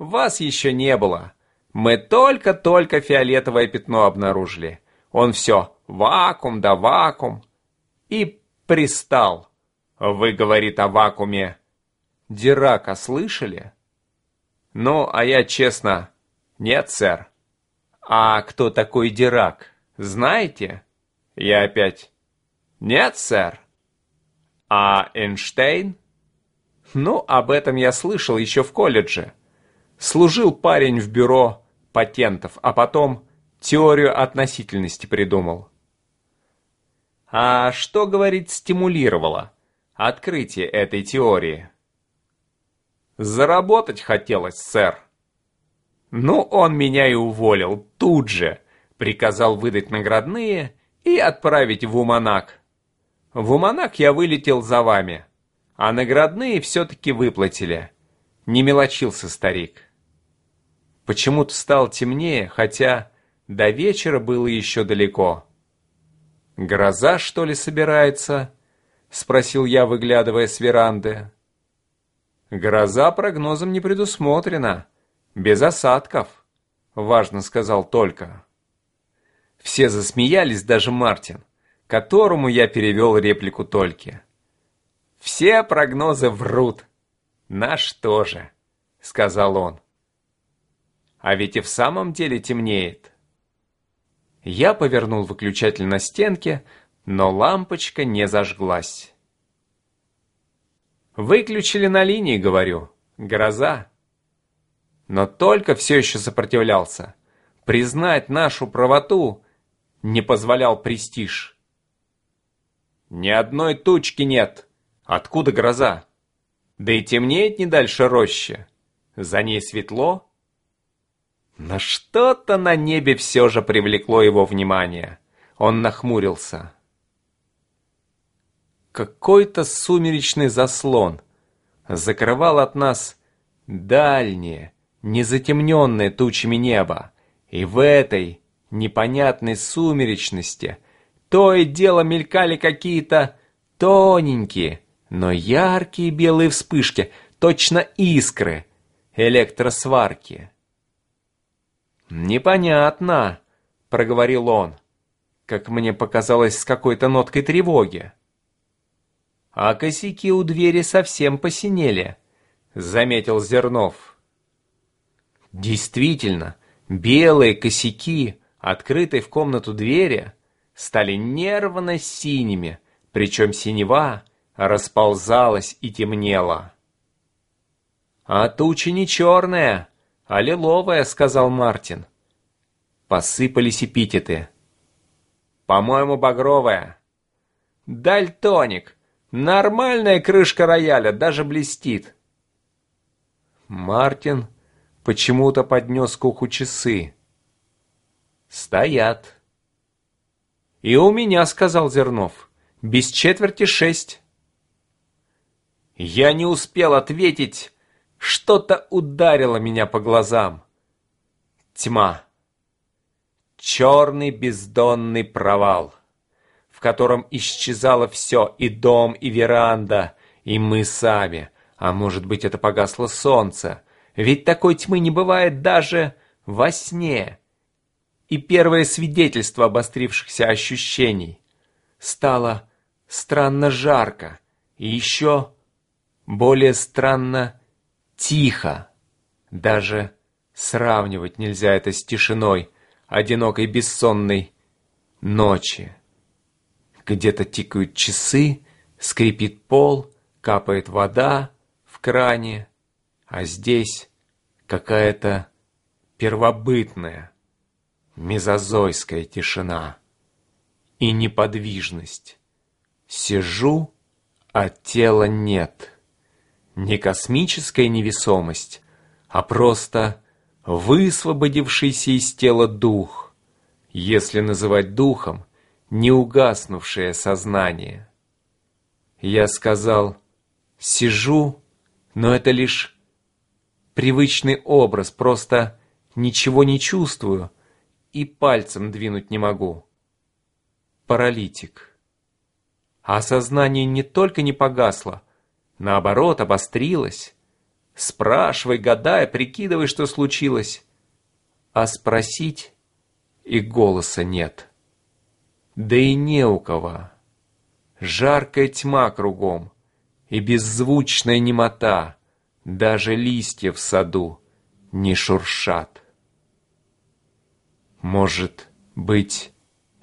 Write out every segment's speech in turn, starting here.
Вас еще не было. Мы только-только фиолетовое пятно обнаружили. Он все вакуум да вакуум. И пристал. Вы, говорит, о вакууме. Дирака слышали? Ну, а я честно, нет, сэр. А кто такой Дирак, знаете? Я опять, нет, сэр. А Эйнштейн? Ну, об этом я слышал еще в колледже. Служил парень в бюро патентов, а потом теорию относительности придумал. А что, говорит, стимулировало открытие этой теории? Заработать хотелось, сэр. Ну, он меня и уволил тут же. Приказал выдать наградные и отправить в Уманак. В Уманак я вылетел за вами, а наградные все-таки выплатили. Не мелочился старик. Почему-то стало темнее, хотя до вечера было еще далеко. «Гроза, что ли, собирается?» — спросил я, выглядывая с веранды. «Гроза прогнозом не предусмотрена. Без осадков», — важно сказал только. Все засмеялись, даже Мартин, которому я перевел реплику Тольки. «Все прогнозы врут. Наш тоже», — сказал он. А ведь и в самом деле темнеет. Я повернул выключатель на стенке, но лампочка не зажглась. «Выключили на линии, — говорю. Гроза». Но только все еще сопротивлялся. Признать нашу правоту не позволял престиж. «Ни одной тучки нет. Откуда гроза? Да и темнеет не дальше рощи. За ней светло, но что-то на небе все же привлекло его внимание. Он нахмурился. Какой-то сумеречный заслон закрывал от нас дальнее, незатемненное тучами небо. И в этой непонятной сумеречности то и дело мелькали какие-то тоненькие, но яркие белые вспышки, точно искры электросварки. «Непонятно», — проговорил он, как мне показалось, с какой-то ноткой тревоги. «А косяки у двери совсем посинели», — заметил Зернов. Действительно, белые косяки, открытые в комнату двери, стали нервно-синими, причем синева расползалась и темнела. «А туча не черная», «А лиловая», — сказал Мартин. Посыпались эпитеты. «По-моему, багровая». «Дальтоник! Нормальная крышка рояля, даже блестит». Мартин почему-то поднес к уху часы. «Стоят». «И у меня», — сказал Зернов, — «без четверти шесть». Я не успел ответить, что-то ударило меня по глазам. Тьма. Черный бездонный провал, в котором исчезало все, и дом, и веранда, и мы сами. А может быть, это погасло солнце. Ведь такой тьмы не бывает даже во сне. И первое свидетельство обострившихся ощущений. Стало странно жарко, и еще более странно Тихо. Даже сравнивать нельзя это с тишиной одинокой бессонной ночи. Где-то тикают часы, скрипит пол, капает вода в кране, а здесь какая-то первобытная, мезозойская тишина и неподвижность. Сижу, а тела нет не космическая невесомость, а просто высвободившийся из тела дух, если называть духом неугаснувшее сознание. Я сказал, сижу, но это лишь привычный образ, просто ничего не чувствую и пальцем двинуть не могу. Паралитик. А сознание не только не погасло, наоборот, обострилась. Спрашивай, гадай, прикидывай, что случилось. А спросить и голоса нет. Да и не у кого. Жаркая тьма кругом и беззвучная немота. Даже листья в саду не шуршат. Может быть,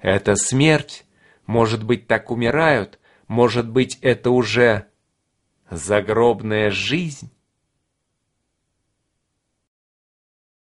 это смерть? Может быть, так умирают? Может быть, это уже загробная жизнь?